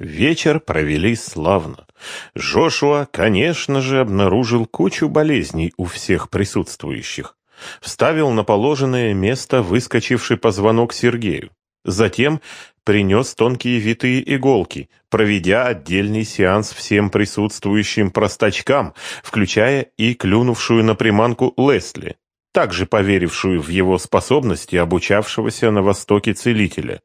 Вечер провели славно. Жошуа, конечно же, обнаружил кучу болезней у всех присутствующих. Вставил на положенное место выскочивший позвонок Сергею. Затем принес тонкие витые иголки, проведя отдельный сеанс всем присутствующим простачкам, включая и клюнувшую на приманку Лесли также поверившую в его способности обучавшегося на Востоке целителя,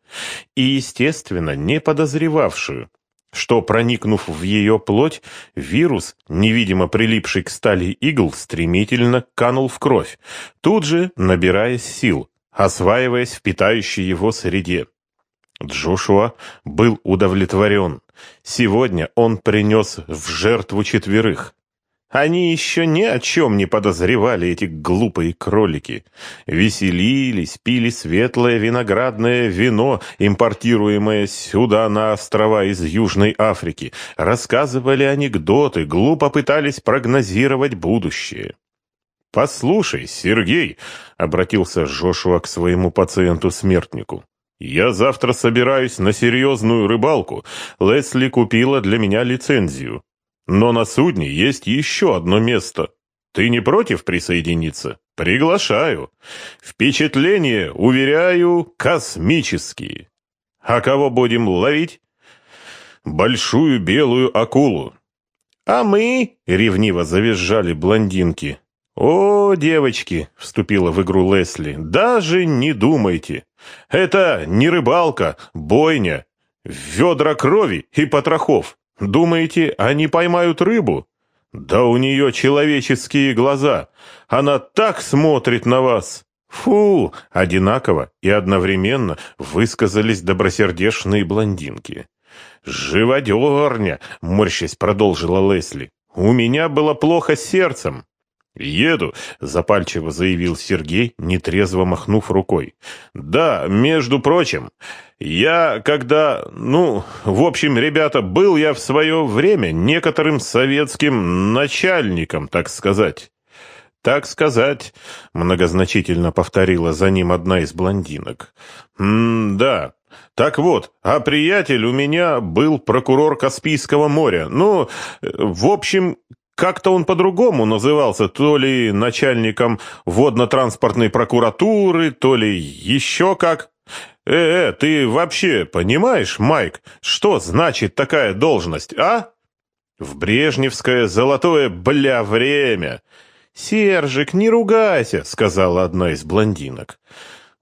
и, естественно, не подозревавшую, что, проникнув в ее плоть, вирус, невидимо прилипший к стали игл, стремительно канул в кровь, тут же набираясь сил, осваиваясь в питающей его среде. Джошуа был удовлетворен. Сегодня он принес в жертву четверых. Они еще ни о чем не подозревали, эти глупые кролики. Веселились, пили светлое виноградное вино, импортируемое сюда на острова из Южной Африки, рассказывали анекдоты, глупо пытались прогнозировать будущее. «Послушай, Сергей», — обратился Жошуа к своему пациенту-смертнику, «я завтра собираюсь на серьезную рыбалку. Лесли купила для меня лицензию. Но на судне есть еще одно место. Ты не против присоединиться? Приглашаю. Впечатления, уверяю, космические. А кого будем ловить? Большую белую акулу. А мы, ревниво завизжали блондинки. О, девочки, вступила в игру Лесли, даже не думайте. Это не рыбалка, бойня, ведра крови и потрохов. Думаете, они поймают рыбу? Да у нее человеческие глаза. Она так смотрит на вас. Фу! Одинаково и одновременно высказались добросердечные блондинки. «Живодерня!» — морщась продолжила Лесли. «У меня было плохо с сердцем. «Еду», — запальчиво заявил Сергей, нетрезво махнув рукой. «Да, между прочим, я когда... Ну, в общем, ребята, был я в свое время некоторым советским начальником, так сказать». «Так сказать», — многозначительно повторила за ним одна из блондинок. «М-да. Так вот, а приятель у меня был прокурор Каспийского моря. Ну, в общем, как-то он по-другому назывался, то ли начальником водно-транспортной прокуратуры, то ли еще как. Э-э, ты вообще понимаешь, Майк, что значит такая должность, а? В брежневское золотое бля время. Сержик, не ругайся, сказала одна из блондинок.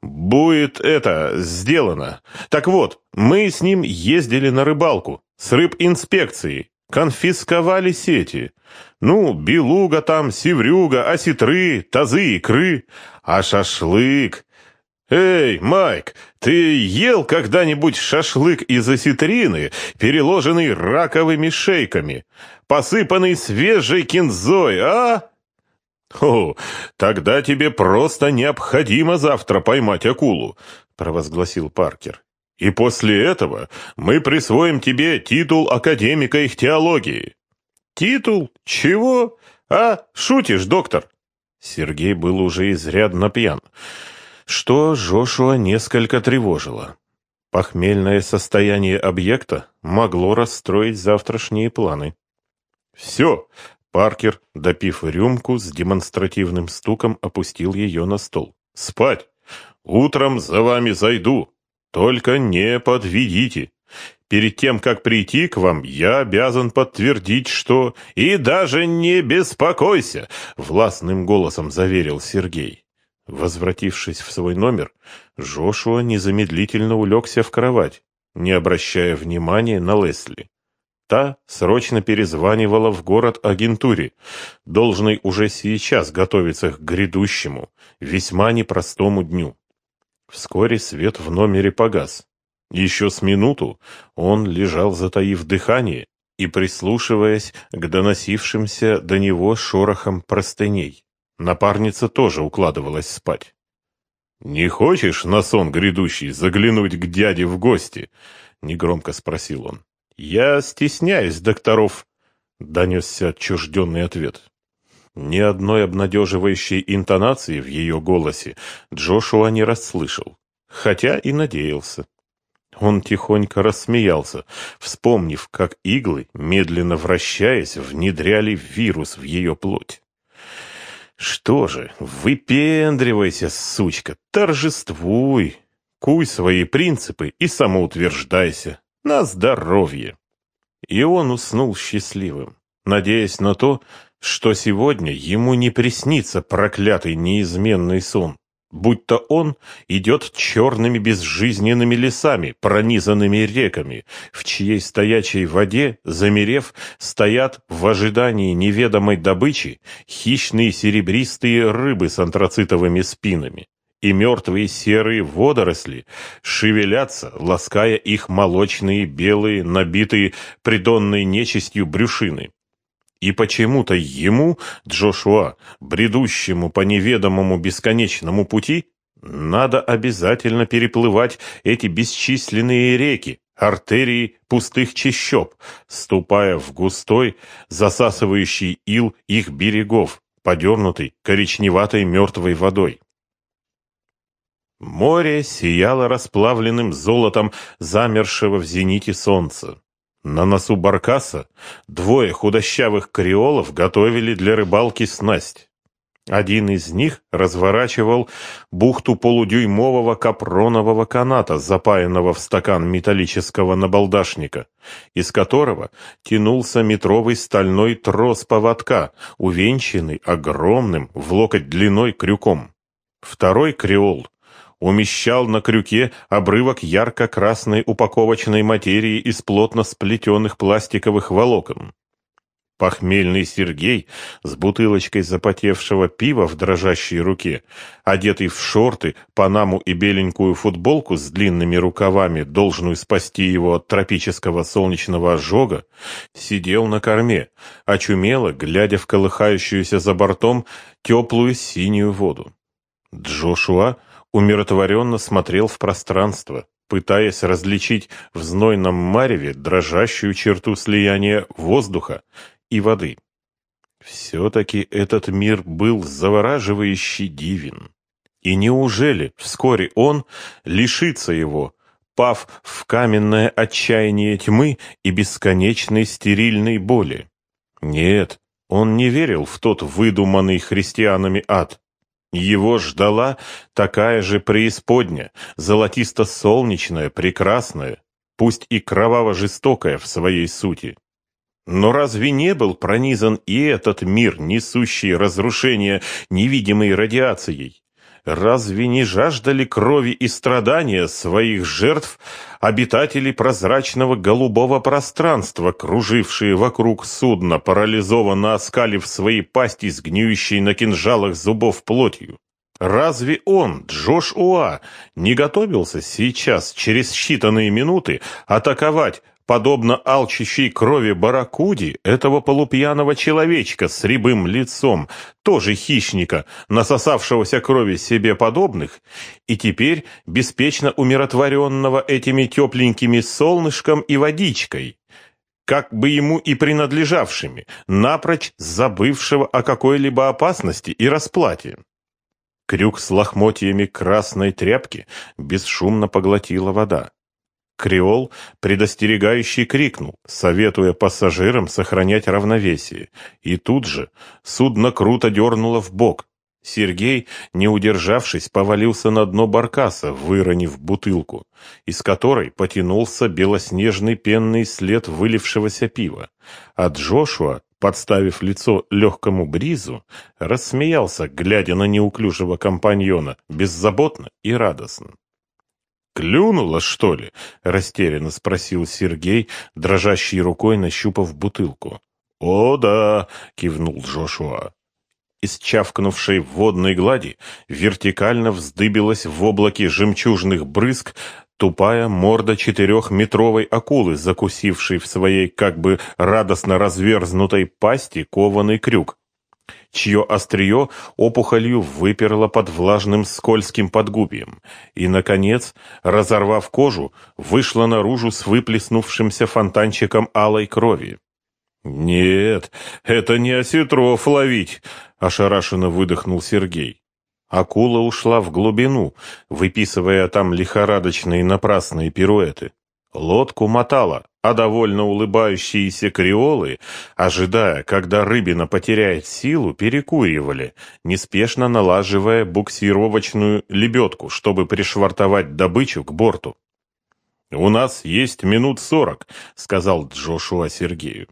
Будет это сделано. Так вот, мы с ним ездили на рыбалку с рыбинспекцией. Конфисковали сети. Ну, белуга там, севрюга, осетры, тазы, икры. А шашлык... «Эй, Майк, ты ел когда-нибудь шашлык из осетрины, переложенный раковыми шейками, посыпанный свежей кинзой, а?» «О, тогда тебе просто необходимо завтра поймать акулу», — провозгласил Паркер. И после этого мы присвоим тебе титул академика их теологии. Титул? Чего? А, шутишь, доктор? Сергей был уже изрядно пьян, что Жошуа несколько тревожило. Похмельное состояние объекта могло расстроить завтрашние планы. «Все!» — Паркер, допив рюмку, с демонстративным стуком опустил ее на стол. «Спать! Утром за вами зайду!» Только не подведите. Перед тем, как прийти к вам, я обязан подтвердить, что... И даже не беспокойся, властным голосом заверил Сергей. Возвратившись в свой номер, Жошуа незамедлительно улегся в кровать, не обращая внимания на Лесли. Та срочно перезванивала в город агентуре, должной уже сейчас готовиться к грядущему, весьма непростому дню. Вскоре свет в номере погас. Еще с минуту он лежал, затаив дыхание и прислушиваясь к доносившимся до него шорохам простыней. Напарница тоже укладывалась спать. «Не хочешь на сон грядущий заглянуть к дяде в гости?» — негромко спросил он. «Я стесняюсь докторов», — донесся отчужденный ответ. Ни одной обнадеживающей интонации в ее голосе Джошуа не расслышал, хотя и надеялся. Он тихонько рассмеялся, вспомнив, как иглы, медленно вращаясь, внедряли вирус в ее плоть. «Что же, выпендривайся, сучка, торжествуй, куй свои принципы и самоутверждайся. На здоровье!» И он уснул счастливым, надеясь на то, что сегодня ему не приснится проклятый неизменный сон будто он идет черными безжизненными лесами, пронизанными реками, в чьей стоячей воде, замерев, стоят в ожидании неведомой добычи хищные серебристые рыбы с антрацитовыми спинами. И мертвые серые водоросли шевелятся, лаская их молочные, белые, набитые придонной нечистью брюшины. И почему-то ему, Джошуа, бредущему по неведомому бесконечному пути, надо обязательно переплывать эти бесчисленные реки, артерии пустых чащоб, ступая в густой, засасывающий ил их берегов, подернутый коричневатой мертвой водой. Море сияло расплавленным золотом замершего в зените солнца. На носу баркаса двое худощавых креолов готовили для рыбалки снасть. Один из них разворачивал бухту полудюймового капронового каната, запаянного в стакан металлического набалдашника, из которого тянулся метровый стальной трос поводка, увенчанный огромным в локоть длиной крюком. Второй креол умещал на крюке обрывок ярко-красной упаковочной материи из плотно сплетенных пластиковых волокон. Похмельный Сергей с бутылочкой запотевшего пива в дрожащей руке, одетый в шорты, панаму и беленькую футболку с длинными рукавами, должную спасти его от тропического солнечного ожога, сидел на корме, очумело, глядя в колыхающуюся за бортом теплую синюю воду. Джошуа умиротворенно смотрел в пространство, пытаясь различить в знойном мареве дрожащую черту слияния воздуха и воды. Все-таки этот мир был завораживающе дивен. И неужели вскоре он лишится его, пав в каменное отчаяние тьмы и бесконечной стерильной боли? Нет, он не верил в тот выдуманный христианами ад. Его ждала такая же преисподня, золотисто-солнечная, прекрасная, пусть и кроваво-жестокая в своей сути. Но разве не был пронизан и этот мир, несущий разрушение невидимой радиацией? Разве не жаждали крови и страдания своих жертв обитатели прозрачного голубого пространства, кружившие вокруг судна, парализованно оскалив свои пасти с гниющей на кинжалах зубов плотью? Разве он, Джош Уа, не готовился сейчас, через считанные минуты, атаковать подобно алчащей крови барракуди, этого полупьяного человечка с рябым лицом, тоже хищника, насосавшегося крови себе подобных, и теперь беспечно умиротворенного этими тепленькими солнышком и водичкой, как бы ему и принадлежавшими, напрочь забывшего о какой-либо опасности и расплате. Крюк с лохмотьями красной тряпки бесшумно поглотила вода. Креол предостерегающий крикнул, советуя пассажирам сохранять равновесие. И тут же судно круто дернуло в бок. Сергей, не удержавшись, повалился на дно баркаса, выронив бутылку, из которой потянулся белоснежный пенный след вылившегося пива. А Джошуа, подставив лицо легкому бризу, рассмеялся, глядя на неуклюжего компаньона, беззаботно и радостно. «Клюнула, что ли?» — растерянно спросил Сергей, дрожащей рукой нащупав бутылку. «О, да!» — кивнул Джошуа. Из чавкнувшей водной глади вертикально вздыбилась в облаке жемчужных брызг тупая морда четырехметровой акулы, закусившей в своей как бы радостно разверзнутой пасти кованый крюк чье острие опухолью выперло под влажным скользким подгубием, и, наконец, разорвав кожу, вышла наружу с выплеснувшимся фонтанчиком алой крови. «Нет, это не осетров ловить!» — ошарашенно выдохнул Сергей. Акула ушла в глубину, выписывая там лихорадочные напрасные пируэты. Лодку мотала, а довольно улыбающиеся креолы, ожидая, когда рыбина потеряет силу, перекуривали, неспешно налаживая буксировочную лебедку, чтобы пришвартовать добычу к борту. «У нас есть минут сорок», — сказал Джошуа Сергею.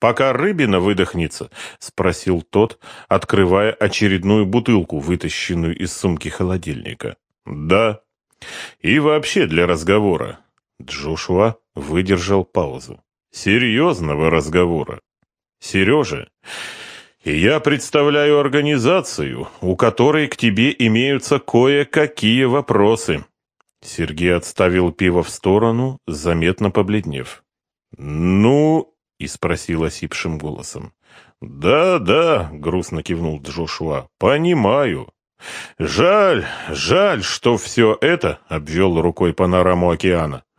«Пока рыбина выдохнется?» — спросил тот, открывая очередную бутылку, вытащенную из сумки холодильника. «Да. И вообще для разговора». Джошуа выдержал паузу. «Серьезного разговора. Сережа, я представляю организацию, у которой к тебе имеются кое-какие вопросы». Сергей отставил пиво в сторону, заметно побледнев. «Ну...» — и спросил осипшим голосом. «Да, да», — грустно кивнул Джошуа, — «понимаю. Жаль, жаль, что все это, — обвел рукой панораму океана, —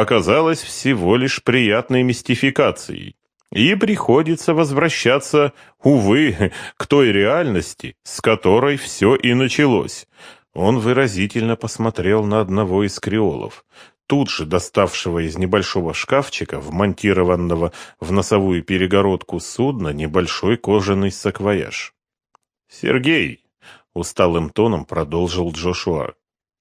оказалось всего лишь приятной мистификацией. И приходится возвращаться, увы, к той реальности, с которой все и началось. Он выразительно посмотрел на одного из креолов тут же доставшего из небольшого шкафчика, вмонтированного в носовую перегородку судна, небольшой кожаный саквояж. «Сергей!» — усталым тоном продолжил Джошуа.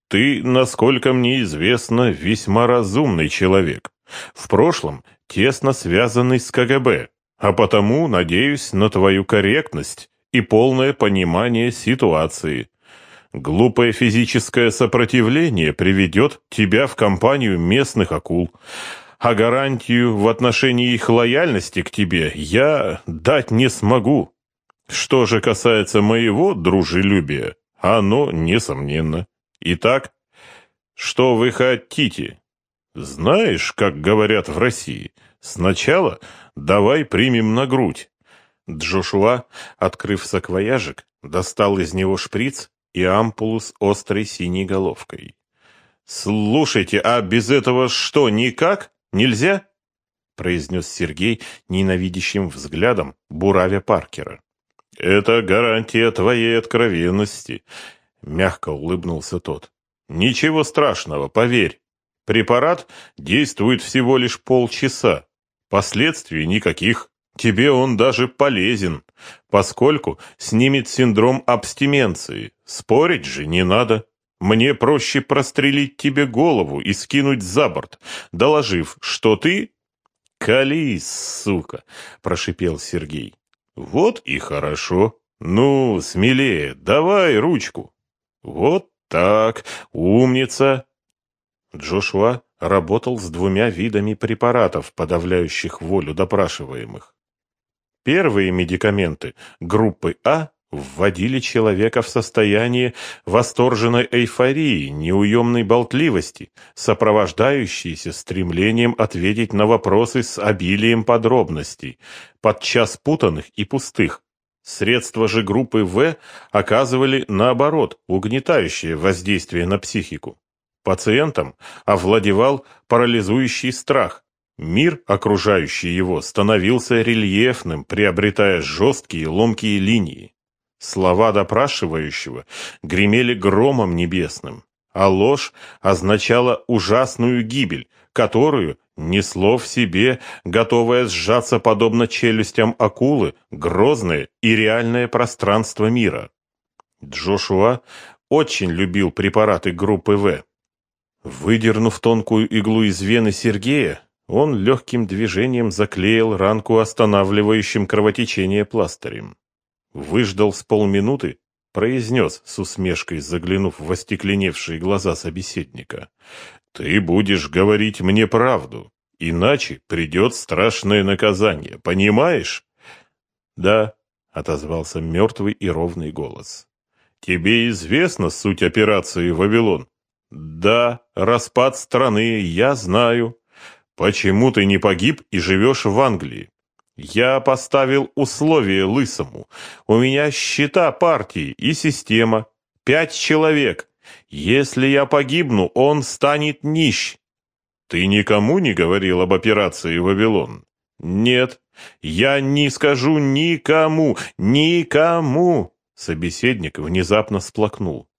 «Ты, насколько мне известно, весьма разумный человек. В прошлом тесно связанный с КГБ, а потому надеюсь на твою корректность и полное понимание ситуации. Глупое физическое сопротивление приведет тебя в компанию местных акул, а гарантию в отношении их лояльности к тебе я дать не смогу. Что же касается моего дружелюбия, оно несомненно. Итак, что вы хотите? Знаешь, как говорят в России, сначала давай примем на грудь. Джошуа, открыв саквояжик, достал из него шприц и ампулу с острой синей головкой. «Слушайте, а без этого что, никак? Нельзя?» произнес Сергей ненавидящим взглядом, буравя Паркера. «Это гарантия твоей откровенности», — мягко улыбнулся тот. «Ничего страшного, поверь. Препарат действует всего лишь полчаса. Последствий никаких. Тебе он даже полезен, поскольку снимет синдром абстименции. Спорить же не надо. Мне проще прострелить тебе голову и скинуть за борт, доложив, что ты... «Колись, сука!» — прошипел Сергей. «Вот и хорошо. Ну, смелее, давай ручку. Вот так, умница!» Джошуа работал с двумя видами препаратов, подавляющих волю допрашиваемых. Первые медикаменты группы А вводили человека в состояние восторженной эйфории, неуемной болтливости, сопровождающейся стремлением ответить на вопросы с обилием подробностей, подчас путанных и пустых. Средства же группы В оказывали, наоборот, угнетающее воздействие на психику. Пациентам овладевал парализующий страх, Мир, окружающий его, становился рельефным, приобретая жесткие ломкие линии. Слова допрашивающего гремели громом небесным, а ложь означала ужасную гибель, которую несло в себе, готовое сжаться подобно челюстям акулы, грозное и реальное пространство мира. Джошуа очень любил препараты группы В. Выдернув тонкую иглу из вены Сергея, он легким движением заклеил ранку останавливающим кровотечение пластырем. Выждал с полминуты, произнес с усмешкой, заглянув в остекленевшие глаза собеседника. «Ты будешь говорить мне правду, иначе придет страшное наказание, понимаешь?» «Да», — отозвался мертвый и ровный голос. «Тебе известна суть операции «Вавилон»?» «Да, распад страны, я знаю». «Почему ты не погиб и живешь в Англии?» «Я поставил условие Лысому. У меня счета партии и система. Пять человек. Если я погибну, он станет нищ». «Ты никому не говорил об операции «Вавилон»?» «Нет, я не скажу никому, никому!» Собеседник внезапно сплакнул.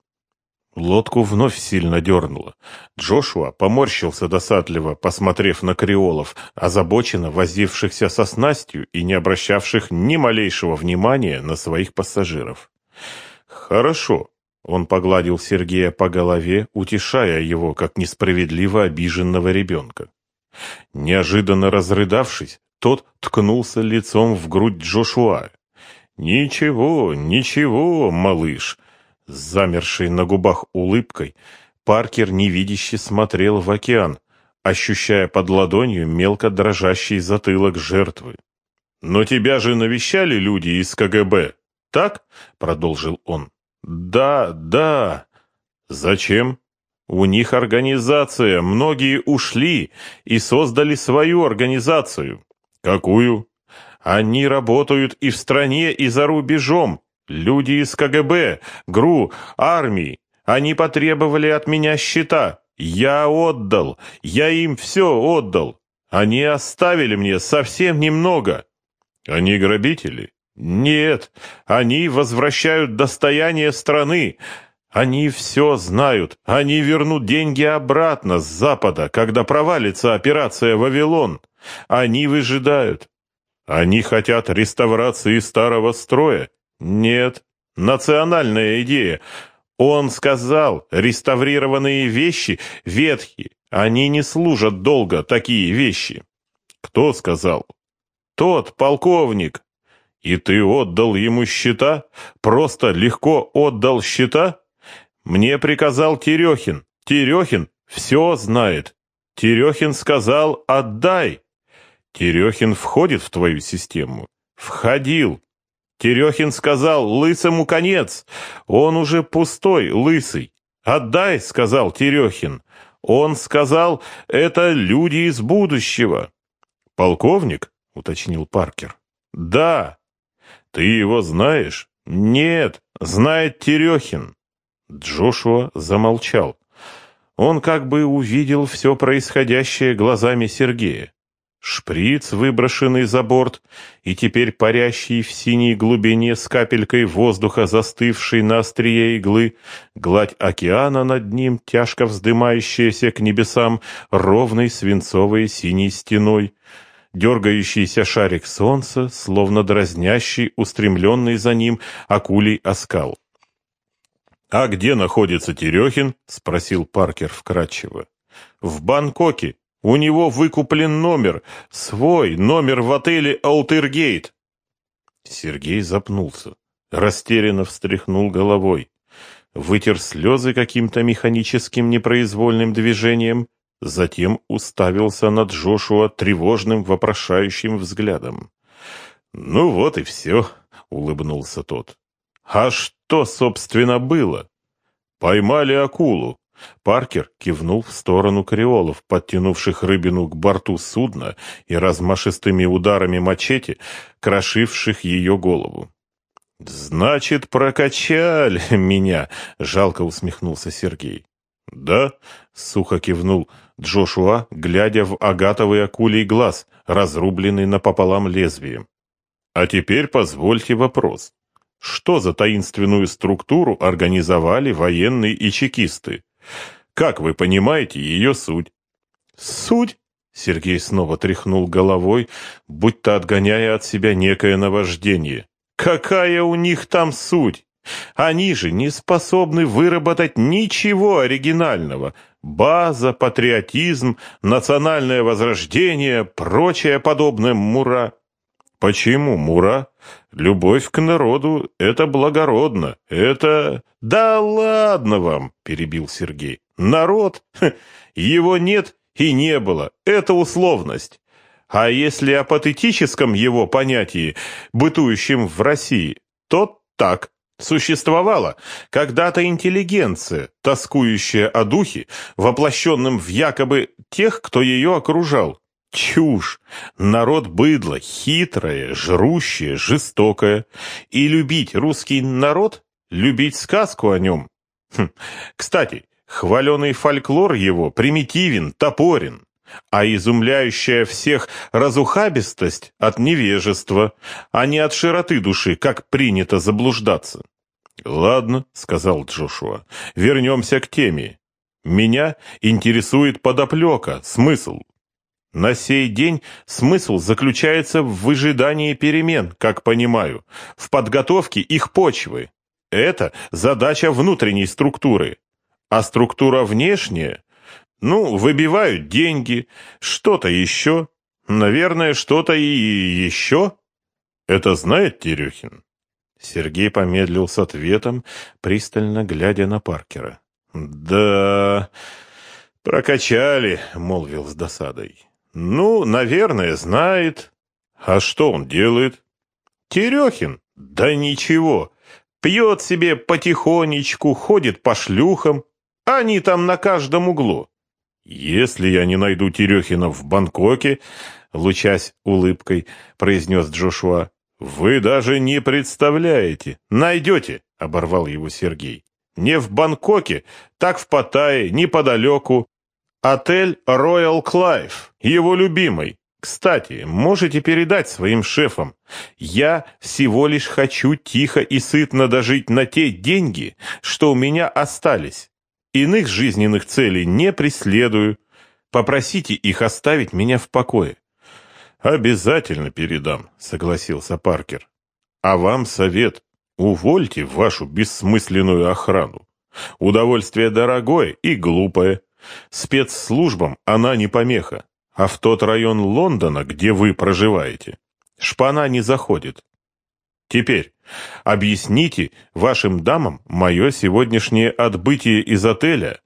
Лодку вновь сильно дернуло. Джошуа поморщился досадливо, посмотрев на креолов, озабоченно возившихся со снастью и не обращавших ни малейшего внимания на своих пассажиров. «Хорошо», — он погладил Сергея по голове, утешая его, как несправедливо обиженного ребенка. Неожиданно разрыдавшись, тот ткнулся лицом в грудь Джошуа. «Ничего, ничего, малыш», с замершей на губах улыбкой Паркер невидяще смотрел в океан, ощущая под ладонью мелко дрожащий затылок жертвы. «Но тебя же навещали люди из КГБ, так?» — продолжил он. «Да, да. Зачем?» «У них организация, многие ушли и создали свою организацию». «Какую?» «Они работают и в стране, и за рубежом, Люди из КГБ, ГРУ, армии, они потребовали от меня счета. Я отдал, я им все отдал. Они оставили мне совсем немного. Они грабители? Нет, они возвращают достояние страны. Они все знают. Они вернут деньги обратно с Запада, когда провалится операция «Вавилон». Они выжидают. Они хотят реставрации старого строя. Нет, национальная идея. Он сказал, реставрированные вещи ветхие, они не служат долго, такие вещи. Кто сказал? Тот полковник. И ты отдал ему счета? Просто легко отдал счета? Мне приказал Терехин. Терехин все знает. Терехин сказал «отдай». Терехин входит в твою систему. Входил. Терехин сказал, лысому конец. Он уже пустой, лысый. Отдай, сказал Терехин. Он сказал, это люди из будущего. Полковник? Уточнил Паркер. Да. Ты его знаешь? Нет, знает Терехин. Джошуа замолчал. Он как бы увидел все происходящее глазами Сергея. Шприц, выброшенный за борт, и теперь парящий в синей глубине с капелькой воздуха, застывший на острие иглы, гладь океана над ним, тяжко вздымающаяся к небесам ровной свинцовой синей стеной, дергающийся шарик солнца, словно дразнящий, устремленный за ним акулей оскал. «А где находится Терехин?» — спросил Паркер вкратчиво. «В Бангкоке», у него выкуплен номер, свой номер в отеле «Алтергейт». Сергей запнулся, растерянно встряхнул головой, вытер слезы каким-то механическим непроизвольным движением, затем уставился на Джошуа тревожным вопрошающим взглядом. «Ну вот и все», — улыбнулся тот. «А что, собственно, было?» «Поймали акулу. Паркер кивнул в сторону креолов, подтянувших рыбину к борту судна и размашистыми ударами мачете, крошивших ее голову. «Значит, прокачали меня!» — жалко усмехнулся Сергей. «Да?» — сухо кивнул Джошуа, глядя в агатовый акулий глаз, разрубленный напополам лезвием. «А теперь позвольте вопрос. Что за таинственную структуру организовали военные и чекисты? Как вы понимаете ее суть? Суть? Сергей снова тряхнул головой, будто отгоняя от себя некое наваждение. Какая у них там суть? Они же не способны выработать ничего оригинального. База, патриотизм, национальное возрождение, прочее подобное мура. Почему мура? Любовь к народу — это благородно, это... Да ладно вам, перебил Сергей. Народ? Его нет и не было, это условность. А если о патетическом его понятии, бытующем в России, то так. Существовала когда-то интеллигенция, тоскующая о духе, воплощенном в якобы тех, кто ее окружал. Чушь! Народ быдло, хитрое, жрущее, жестокое. И любить русский народ, любить сказку о нем. Хм. Кстати, хваленый фольклор его примитивен, топорен, а изумляющая всех разухабистость от невежества, а не от широты души, как принято заблуждаться. «Ладно», — сказал Джошуа, — «вернемся к теме. Меня интересует подоплека, смысл. На сей день смысл заключается в выжидании перемен, как понимаю, в подготовке их почвы. Это задача внутренней структуры. А структура внешняя? Ну, выбивают деньги, что-то еще. Наверное, что-то и еще. Это знает Терехин? Сергей помедлил с ответом, пристально глядя на Паркера. «Да, прокачали», — молвил с досадой. «Ну, наверное, знает. А что он делает?» «Терехин? Да ничего. Пьет себе потихонечку, ходит по шлюхам. Они там на каждом углу». «Если я не найду Терехина в Бангкоке», — лучась улыбкой, произнес Джошуа, «Вы даже не представляете. Найдете», — оборвал его Сергей. «Не в Бангкоке, так в Паттайе, неподалеку. Отель Royal Clive, его любимый. Кстати, можете передать своим шефам. Я всего лишь хочу тихо и сытно дожить на те деньги, что у меня остались. Иных жизненных целей не преследую. Попросите их оставить меня в покое. «Обязательно передам», — согласился Паркер. «А вам совет. Увольте вашу бессмысленную охрану. Удовольствие дорогое и глупое. Спецслужбам она не помеха. А в тот район Лондона, где вы проживаете, шпана не заходит. Теперь объясните вашим дамам мое сегодняшнее отбытие из отеля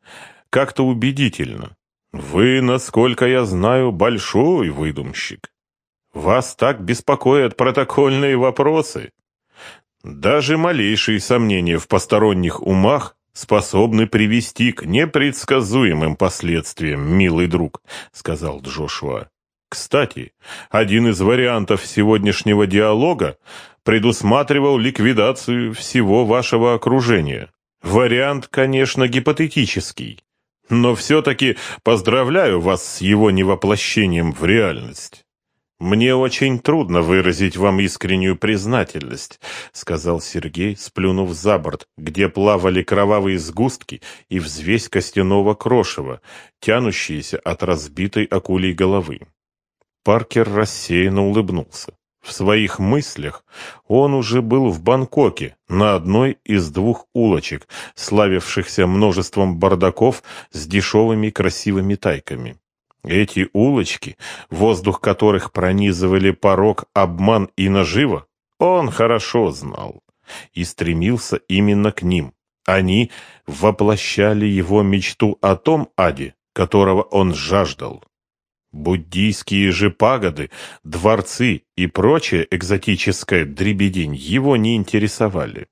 как-то убедительно. Вы, насколько я знаю, большой выдумщик. Вас так беспокоят протокольные вопросы. Даже малейшие сомнения в посторонних умах способны привести к непредсказуемым последствиям, милый друг, сказал Джошуа. Кстати, один из вариантов сегодняшнего диалога предусматривал ликвидацию всего вашего окружения. Вариант, конечно, гипотетический, но все-таки поздравляю вас с его невоплощением в реальность. «Мне очень трудно выразить вам искреннюю признательность», — сказал Сергей, сплюнув за борт, где плавали кровавые сгустки и взвесь костяного крошева, тянущиеся от разбитой акулей головы. Паркер рассеянно улыбнулся. В своих мыслях он уже был в Бангкоке, на одной из двух улочек, славившихся множеством бардаков с дешевыми красивыми тайками. Эти улочки, воздух которых пронизывали порог, обман и наживо, он хорошо знал и стремился именно к ним. Они воплощали его мечту о том аде, которого он жаждал. Буддийские же пагоды, дворцы и прочая экзотическая дребедень его не интересовали.